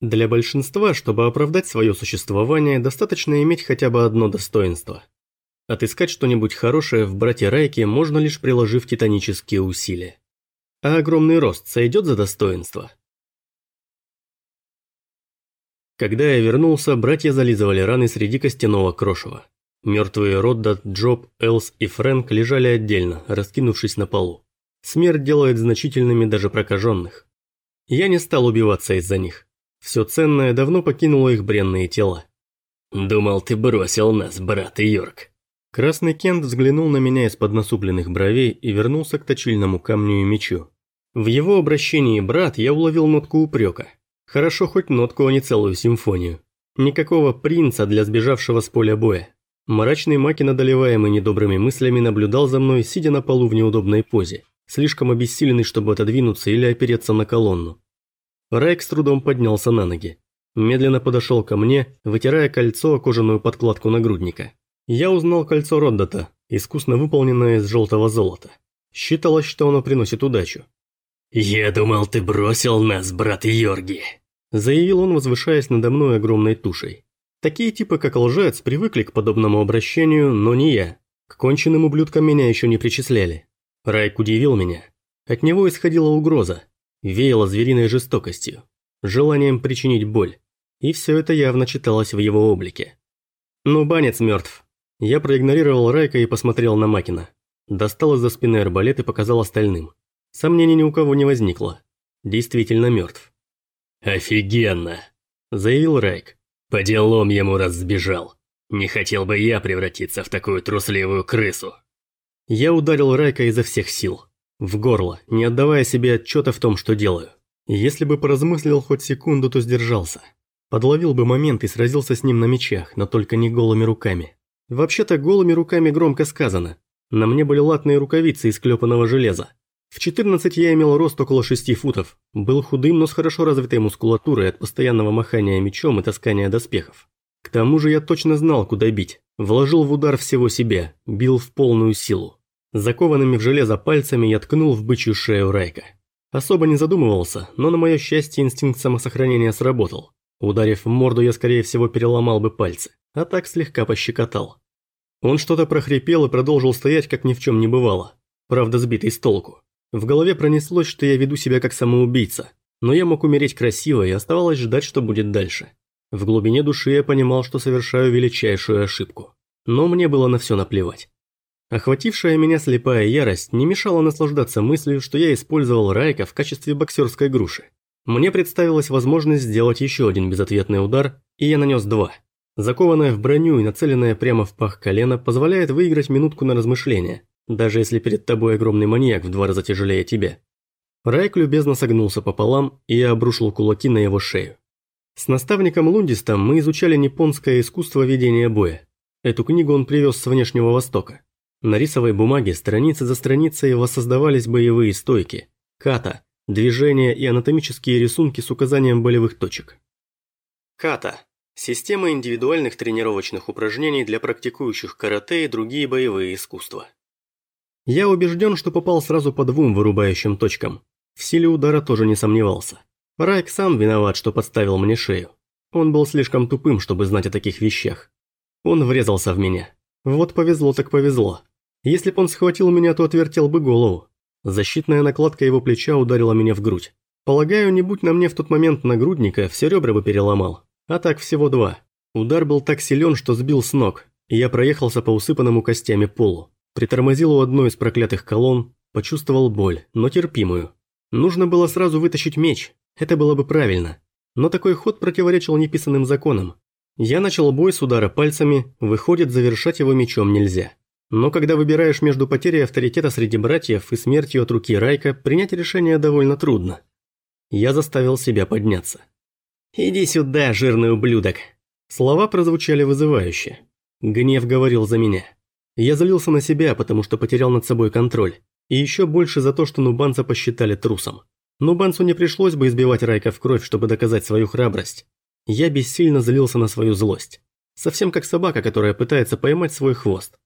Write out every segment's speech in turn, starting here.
Для большинства, чтобы оправдать свое существование, достаточно иметь хотя бы одно достоинство. Отыскать что-нибудь хорошее в брате Райке можно лишь приложив титанические усилия. А огромный рост сойдет за достоинство? Когда я вернулся, братья зализывали раны среди костяного крошева. Мертвые Роддат, Джоб, Элс и Фрэнк лежали отдельно, раскинувшись на полу. Смерть делает значительными даже прокаженных. Я не стал убиваться из-за них. Все ценное давно покинуло их бренные тела. «Думал, ты бросил нас, брат Йорк», Красный Кент взглянул на меня из-под насупленных бровей и вернулся к точильному камню и мечу. В его обращении «брат» я уловил нотку упрека. Хорошо хоть нотку, а не целую симфонию. Никакого принца для сбежавшего с поля боя. Мрачный Маки, одолеваемый недобрыми мыслями, наблюдал за мной, сидя на полу в неудобной позе, слишком обессиленный, чтобы отодвинуться или опереться на колонну. Райк с трудом поднялся на ноги. Медленно подошел ко мне, вытирая кольцо о кожаную подкладку нагрудника. Я узнал кольцо Роддата, искусно выполненное из желтого золота. Считалось, что оно приносит удачу. «Я думал, ты бросил нас, брат Йорги», – заявил он, возвышаясь надо мной огромной тушей. Такие типы, как лжец, привыкли к подобному обращению, но не я. К конченным ублюдкам меня еще не причисляли. Райк удивил меня. От него исходила угроза, веяло звериной жестокостью, желанием причинить боль. И все это явно читалось в его облике. «Ну, банец мертв, я проигнорировал Райка и посмотрел на Макина. Достал из-за спины арбалет и показал остальным. Сомнений ни у кого не возникло. Действительно мертв. «Офигенно!» – заявил Райк. «По делам ему раз сбежал. Не хотел бы я превратиться в такую трусливую крысу». Я ударил Райка изо всех сил. В горло, не отдавая себе отчета в том, что делаю. Если бы поразмыслил хоть секунду, то сдержался. Подловил бы момент и сразился с ним на мечах, но только не голыми руками. Вообще-то голыми руками громко сказано. На мне были латные рукавицы из клепанного железа. В 14 я имел рост около 6 футов, был худым, но с хорошо развитой мускулатурой от постоянного махания мечом и таскания доспехов. К тому же я точно знал, куда бить. Вложил в удар всего себя, бил в полную силу. Закованными в железо пальцами я ткнул в бычью шею Райка. Особо не задумывался, но на мое счастье инстинкт самосохранения сработал. Ударив в морду, я скорее всего переломал бы пальцы а так слегка пощекотал. Он что-то прохрипел и продолжил стоять, как ни в чем не бывало. Правда, сбитый с толку. В голове пронеслось, что я веду себя как самоубийца, но я мог умереть красиво и оставалось ждать, что будет дальше. В глубине души я понимал, что совершаю величайшую ошибку. Но мне было на все наплевать. Охватившая меня слепая ярость не мешала наслаждаться мыслью, что я использовал Райка в качестве боксерской груши. Мне представилась возможность сделать еще один безответный удар, и я нанес два – Закованная в броню и нацеленная прямо в пах колено позволяет выиграть минутку на размышление, даже если перед тобой огромный маньяк в два раза тяжелее тебя. Райк любезно согнулся пополам, и я обрушил кулаки на его шею. С наставником Лундистом мы изучали японское искусство ведения боя. Эту книгу он привез с внешнего востока. На рисовой бумаге страницы за страницей воссоздавались боевые стойки, ката, движения и анатомические рисунки с указанием болевых точек. Ката Система индивидуальных тренировочных упражнений для практикующих карате и другие боевые искусства. Я убежден, что попал сразу по двум вырубающим точкам. В силе удара тоже не сомневался. Райк сам виноват, что подставил мне шею. Он был слишком тупым, чтобы знать о таких вещах. Он врезался в меня. Вот повезло так повезло. Если б он схватил меня, то отвертел бы голову. Защитная накладка его плеча ударила меня в грудь. Полагаю, не будь на мне в тот момент нагрудника, все ребра бы переломал. А так всего два. Удар был так силен, что сбил с ног, и я проехался по усыпанному костями полу. Притормозил у одной из проклятых колонн, почувствовал боль, но терпимую. Нужно было сразу вытащить меч, это было бы правильно. Но такой ход противоречил неписанным законам. Я начал бой с удара пальцами, выходит, завершать его мечом нельзя. Но когда выбираешь между потерей авторитета среди братьев и смертью от руки Райка, принять решение довольно трудно. Я заставил себя подняться. «Иди сюда, жирный ублюдок!» Слова прозвучали вызывающе. Гнев говорил за меня. Я злился на себя, потому что потерял над собой контроль. И еще больше за то, что Нубанца посчитали трусом. Нубанцу не пришлось бы избивать Райка в кровь, чтобы доказать свою храбрость. Я бессильно злился на свою злость. Совсем как собака, которая пытается поймать свой хвост.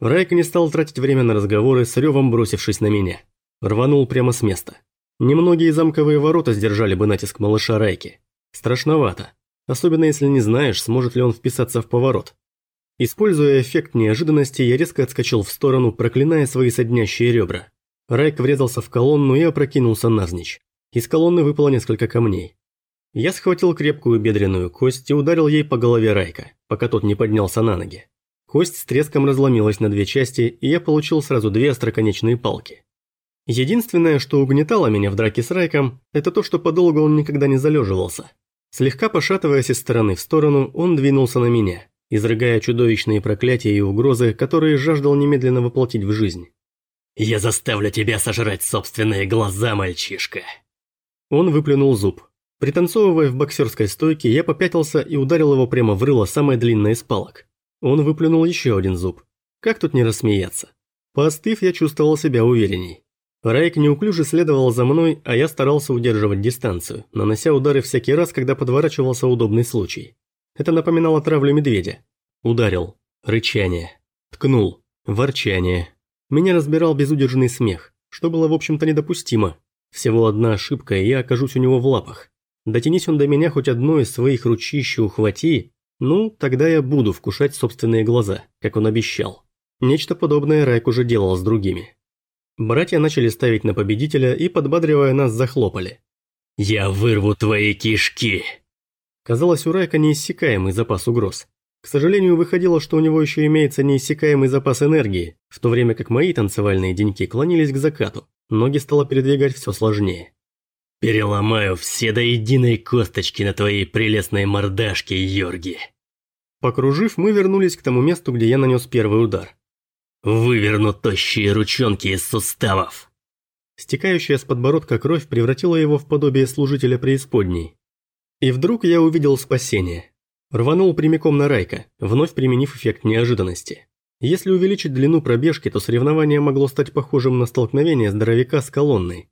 Райк не стал тратить время на разговоры, с ревом бросившись на меня. Рванул прямо с места. Немногие замковые ворота сдержали бы натиск малыша Райки. Страшновато. Особенно если не знаешь, сможет ли он вписаться в поворот. Используя эффект неожиданности, я резко отскочил в сторону, проклиная свои соднящие ребра. Райк врезался в колонну и опрокинулся навзничь. Из колонны выпало несколько камней. Я схватил крепкую бедренную кость и ударил ей по голове Райка, пока тот не поднялся на ноги. Кость с треском разломилась на две части, и я получил сразу две остроконечные палки. Единственное, что угнетало меня в драке с Райком, это то, что подолгу он никогда не залеживался. Слегка пошатываясь из стороны в сторону, он двинулся на меня, изрыгая чудовищные проклятия и угрозы, которые жаждал немедленно воплотить в жизнь. «Я заставлю тебя сожрать собственные глаза, мальчишка!» Он выплюнул зуб. Пританцовывая в боксерской стойке, я попятился и ударил его прямо в рыло самой длинной из палок. Он выплюнул еще один зуб. Как тут не рассмеяться? Поостыв, я чувствовал себя уверенней. Райк неуклюже следовал за мной, а я старался удерживать дистанцию, нанося удары всякий раз, когда подворачивался удобный случай. Это напоминало травлю медведя. Ударил. Рычание. Ткнул. Ворчание. Меня разбирал безудержный смех, что было в общем-то недопустимо. Всего одна ошибка, и я окажусь у него в лапах. Дотянись он до меня хоть одной из своих ручищ ухвати, ну, тогда я буду вкушать собственные глаза, как он обещал. Нечто подобное Райк уже делал с другими. Братья начали ставить на победителя и, подбадривая нас, захлопали. «Я вырву твои кишки!» Казалось, у Райка неиссякаемый запас угроз. К сожалению, выходило, что у него еще имеется неиссякаемый запас энергии, в то время как мои танцевальные деньки клонились к закату. Ноги стало передвигать все сложнее. «Переломаю все до единой косточки на твоей прелестной мордашке, Йорги!» Покружив, мы вернулись к тому месту, где я нанес первый удар. «Выверну тощие ручонки из суставов!» Стекающая с подбородка кровь превратила его в подобие служителя преисподней. И вдруг я увидел спасение. Рванул прямиком на Райка, вновь применив эффект неожиданности. Если увеличить длину пробежки, то соревнование могло стать похожим на столкновение здоровяка с колонной.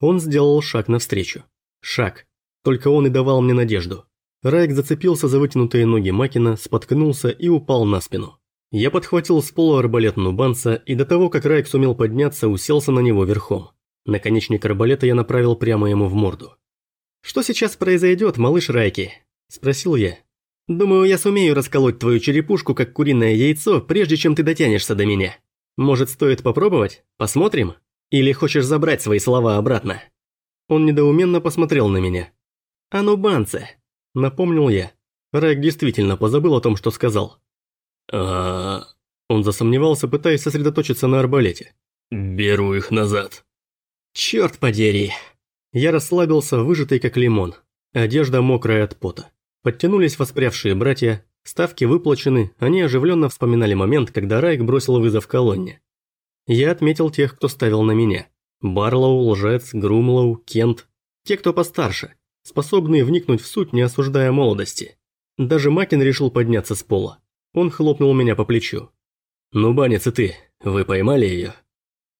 Он сделал шаг навстречу. Шаг. Только он и давал мне надежду. Райк зацепился за вытянутые ноги Макина, споткнулся и упал на спину. Я подхватил с пола арбалет Нубанца и до того, как Райк сумел подняться, уселся на него верхом. Наконечник арбалета я направил прямо ему в морду. «Что сейчас произойдет, малыш Райки?» – спросил я. «Думаю, я сумею расколоть твою черепушку, как куриное яйцо, прежде чем ты дотянешься до меня. Может, стоит попробовать? Посмотрим? Или хочешь забрать свои слова обратно?» Он недоуменно посмотрел на меня. «А ну, банце!» – напомнил я. Райк действительно позабыл о том, что сказал. а Он засомневался, пытаясь сосредоточиться на арбалете. «Беру их назад». «Чёрт подери!» Я расслабился, выжатый как лимон. Одежда мокрая от пота. Подтянулись воспрявшие братья, ставки выплачены, они оживленно вспоминали момент, когда Райк бросил вызов колонне. Я отметил тех, кто ставил на меня. Барлоу, Лжец, Грумлоу, Кент. Те, кто постарше, способные вникнуть в суть, не осуждая молодости. Даже Макин решил подняться с пола. Он хлопнул меня по плечу. «Ну, Банец и ты, вы поймали ее?»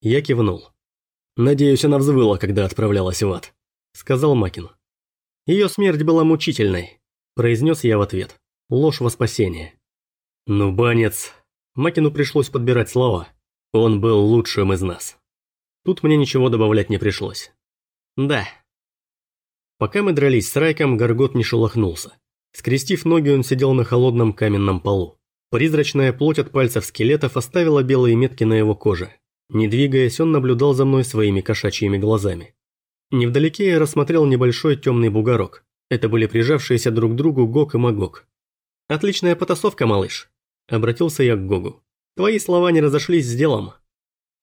Я кивнул. «Надеюсь, она взвыла, когда отправлялась в ад», — сказал Макин. «Ее смерть была мучительной», — произнес я в ответ. Ложь во спасение. «Ну, банец...» Макину пришлось подбирать слова. «Он был лучшим из нас». Тут мне ничего добавлять не пришлось. «Да». Пока мы дрались с Райком, Горгот не шелохнулся. Скрестив ноги, он сидел на холодном каменном полу. Призрачная плоть от пальцев скелетов оставила белые метки на его коже. Не двигаясь, он наблюдал за мной своими кошачьими глазами. Невдалеке я рассмотрел небольшой темный бугорок. Это были прижавшиеся друг к другу Гог и Магог. «Отличная потасовка, малыш», – обратился я к Гогу. «Твои слова не разошлись с делом».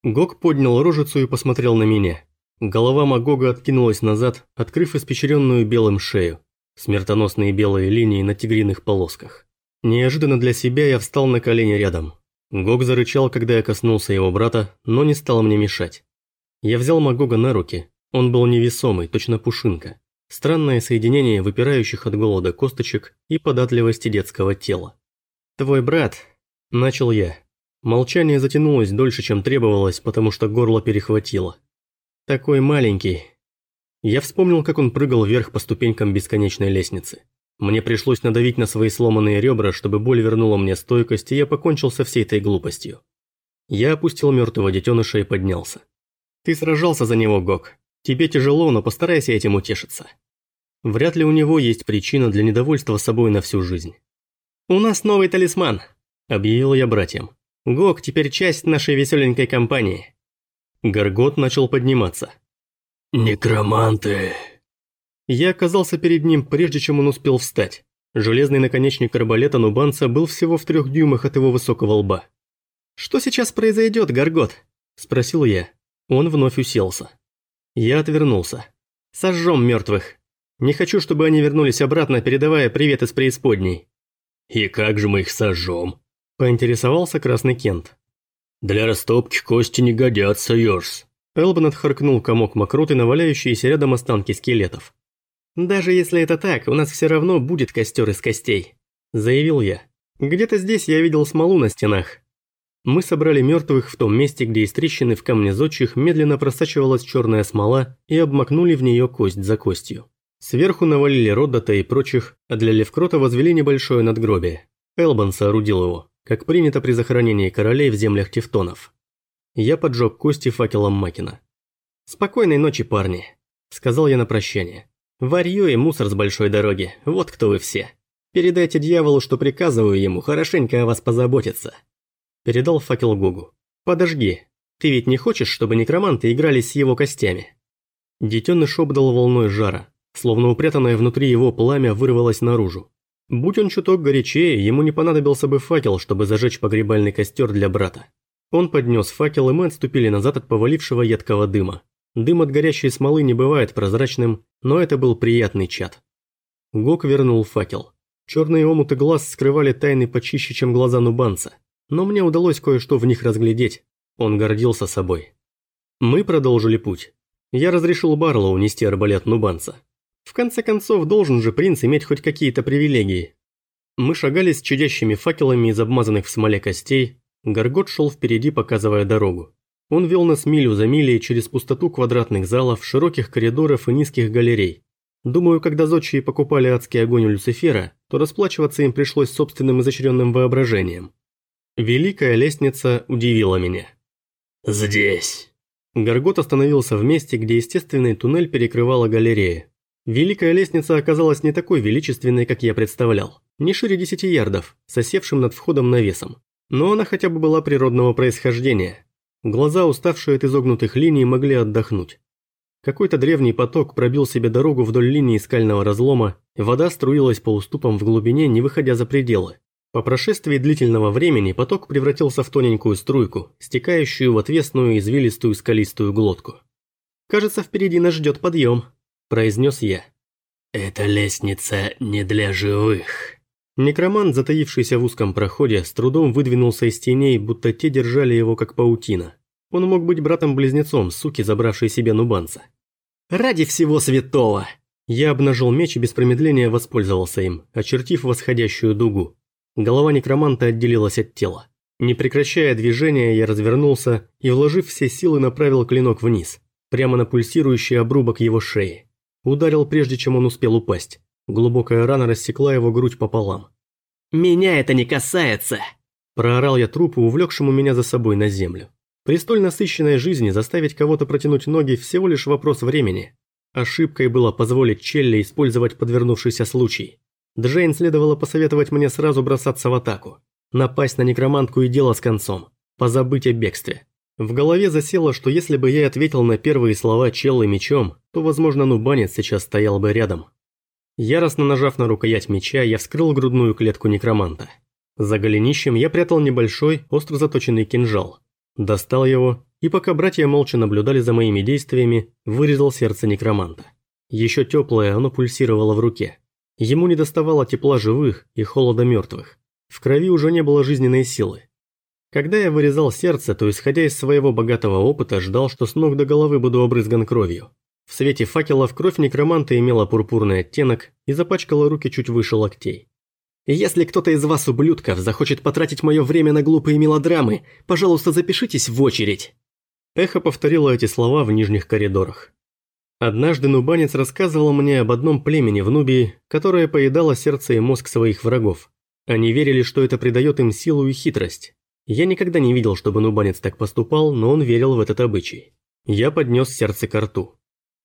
Гог поднял рожицу и посмотрел на меня. Голова Магога откинулась назад, открыв испечренную белым шею. Смертоносные белые линии на тигриных полосках. Неожиданно для себя я встал на колени рядом. Гог зарычал, когда я коснулся его брата, но не стал мне мешать. Я взял Магога на руки. Он был невесомый, точно пушинка. Странное соединение выпирающих от голода косточек и податливости детского тела. «Твой брат», – начал я. Молчание затянулось дольше, чем требовалось, потому что горло перехватило. «Такой маленький». Я вспомнил, как он прыгал вверх по ступенькам бесконечной лестницы. Мне пришлось надавить на свои сломанные ребра, чтобы боль вернула мне стойкость, и я покончил со всей этой глупостью. Я опустил мертвого детеныша и поднялся. «Ты сражался за него, Гок. Тебе тяжело, но постарайся этим утешиться». Вряд ли у него есть причина для недовольства собой на всю жизнь. «У нас новый талисман», – объявил я братьям. «Гог теперь часть нашей веселенькой компании». Горгот начал подниматься. «Некроманты!» Я оказался перед ним, прежде чем он успел встать. Железный наконечник арбалета Нубанца был всего в трех дюймах от его высокого лба. «Что сейчас произойдет, Горгот?» – спросил я. Он вновь уселся. Я отвернулся. «Сожжем мертвых. Не хочу, чтобы они вернулись обратно, передавая привет из преисподней». «И как же мы их сожжем?» – поинтересовался Красный Кент. «Для растопки кости не годятся, Йорс». Элбан отхаркнул комок мокроты на валяющиеся рядом останки скелетов. «Даже если это так, у нас все равно будет костер из костей», – заявил я. «Где-то здесь я видел смолу на стенах, мы собрали мертвых в том месте, где из трещины в камне зодчих медленно просачивалась черная смола и обмакнули в нее кость за костью. Сверху навалили Роддата и прочих, а для Левкрота возвели небольшое надгробие. Элбан соорудил его, как принято при захоронении королей в землях тевтонов. Я поджег кости факелом Макина. «Спокойной ночи, парни», – сказал я на прощание. «Варьё и мусор с большой дороги, вот кто вы все. Передайте дьяволу, что приказываю ему хорошенько о вас позаботиться». Передал факел Гогу. «Подожги. Ты ведь не хочешь, чтобы некроманты игрались с его костями?» Детеныш обдал волной жара, словно упрятанное внутри его пламя вырвалось наружу. Будь он чуток горячее, ему не понадобился бы факел, чтобы зажечь погребальный костер для брата. Он поднес факел, и мы отступили назад от повалившего едкого дыма. Дым от горящей смолы не бывает прозрачным, но это был приятный чад. Гог вернул факел. Черные омуты глаз скрывали тайны почище, чем глаза нубанца но мне удалось кое-что в них разглядеть. Он гордился собой. Мы продолжили путь. Я разрешил Барлоу унести арбалет нубанца. В конце концов, должен же принц иметь хоть какие-то привилегии. Мы шагали с чудящими факелами из обмазанных в смоле костей. Горгот шел впереди, показывая дорогу. Он вел нас милю за милей через пустоту квадратных залов, широких коридоров и низких галерей. Думаю, когда зодчие покупали адский огонь у Люцифера, то расплачиваться им пришлось собственным изощренным воображением. Великая лестница удивила меня. «Здесь». Горгот остановился в месте, где естественный туннель перекрывала галерея. Великая лестница оказалась не такой величественной, как я представлял. Не шире 10 ярдов, сосевшим над входом навесом. Но она хотя бы была природного происхождения. Глаза, уставшие от изогнутых линий, могли отдохнуть. Какой-то древний поток пробил себе дорогу вдоль линии скального разлома, вода струилась по уступам в глубине, не выходя за пределы. По прошествии длительного времени поток превратился в тоненькую струйку, стекающую в отвесную извилистую скалистую глотку. «Кажется, впереди нас ждет подъем», – произнес я. «Эта лестница не для живых». Некромант, затаившийся в узком проходе, с трудом выдвинулся из теней, будто те держали его как паутина. Он мог быть братом-близнецом, суки, забравшей себе нубанца. «Ради всего святого!» Я обнажил меч и без промедления воспользовался им, очертив восходящую дугу. Голова некроманта отделилась от тела. Не прекращая движения, я развернулся и, вложив все силы, направил клинок вниз, прямо на пульсирующий обрубок его шеи. Ударил прежде, чем он успел упасть. Глубокая рана рассекла его грудь пополам. «Меня это не касается!» Проорал я трупу, увлекшему меня за собой на землю. При столь насыщенной жизни заставить кого-то протянуть ноги всего лишь вопрос времени. Ошибкой было позволить Челли использовать подвернувшийся случай. Джейн следовало посоветовать мне сразу бросаться в атаку. Напасть на некромантку и дело с концом. Позабыть о бегстве. В голове засело, что если бы я ответил на первые слова челлы мечом, то, возможно, нубанец сейчас стоял бы рядом. Яростно нажав на рукоять меча, я вскрыл грудную клетку некроманта. За голенищем я прятал небольшой, остро заточенный кинжал. Достал его, и пока братья молча наблюдали за моими действиями, вырезал сердце некроманта. Еще теплое, оно пульсировало в руке. Ему не доставало тепла живых и холода мертвых. В крови уже не было жизненной силы. Когда я вырезал сердце, то исходя из своего богатого опыта, ждал, что с ног до головы буду обрызган кровью. В свете факелов кровь некроманта имела пурпурный оттенок и запачкала руки чуть выше локтей. «Если кто-то из вас, ублюдков, захочет потратить мое время на глупые мелодрамы, пожалуйста, запишитесь в очередь!» Эхо повторило эти слова в нижних коридорах. Однажды нубанец рассказывал мне об одном племени в Нубии, которое поедало сердце и мозг своих врагов. Они верили, что это придает им силу и хитрость. Я никогда не видел, чтобы нубанец так поступал, но он верил в этот обычай. Я поднес сердце к рту.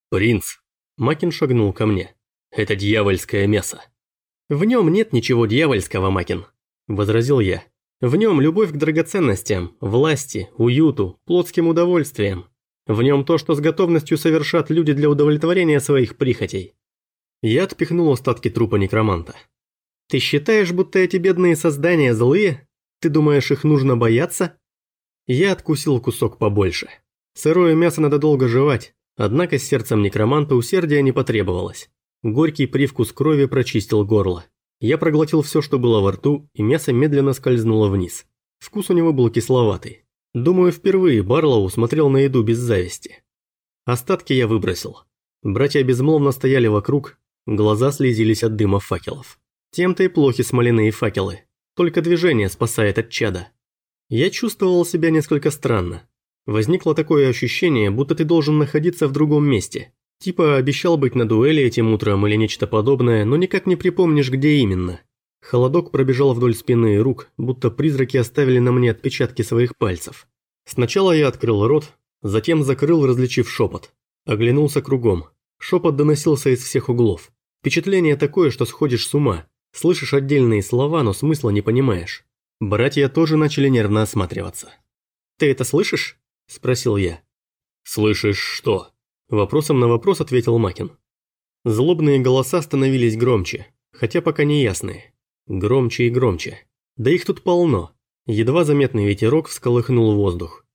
«Принц!» Макин шагнул ко мне. Это дьявольское мясо. В нем нет ничего дьявольского, Макин, возразил я. В нем любовь к драгоценностям, власти, уюту, плотским удовольствиям. В нем то, что с готовностью совершат люди для удовлетворения своих прихотей. Я отпихнул остатки трупа некроманта. Ты считаешь, будто эти бедные создания злые? Ты думаешь, их нужно бояться? Я откусил кусок побольше. Сырое мясо надо долго жевать, однако с сердцем некроманта усердия не потребовалось. Горький привкус крови прочистил горло. Я проглотил все, что было во рту, и мясо медленно скользнуло вниз. Вкус у него был кисловатый. Думаю, впервые Барлоу смотрел на еду без зависти. Остатки я выбросил. Братья безмолвно стояли вокруг, глаза слезились от дыма факелов. Тем-то и плохи смоляные факелы. Только движение спасает от чада. Я чувствовал себя несколько странно. Возникло такое ощущение, будто ты должен находиться в другом месте. Типа обещал быть на дуэли этим утром или нечто подобное, но никак не припомнишь, где именно. Холодок пробежал вдоль спины и рук, будто призраки оставили на мне отпечатки своих пальцев. Сначала я открыл рот, затем закрыл, различив шепот. Оглянулся кругом. Шепот доносился из всех углов. Впечатление такое, что сходишь с ума. Слышишь отдельные слова, но смысла не понимаешь. Братья тоже начали нервно осматриваться. «Ты это слышишь?» – спросил я. «Слышишь что?» Вопросом на вопрос ответил Макин. Злобные голоса становились громче, хотя пока не ясные. Громче и громче. Да их тут полно. Едва заметный ветерок всколыхнул воздух.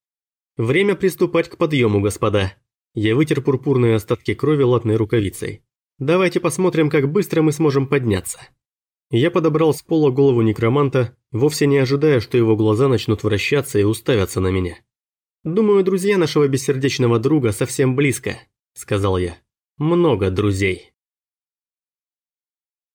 Время приступать к подъему, господа. Я вытер пурпурные остатки крови латной рукавицей. Давайте посмотрим, как быстро мы сможем подняться. Я подобрал с пола голову некроманта, вовсе не ожидая, что его глаза начнут вращаться и уставятся на меня. «Думаю, друзья нашего бессердечного друга совсем близко», – сказал я. «Много друзей».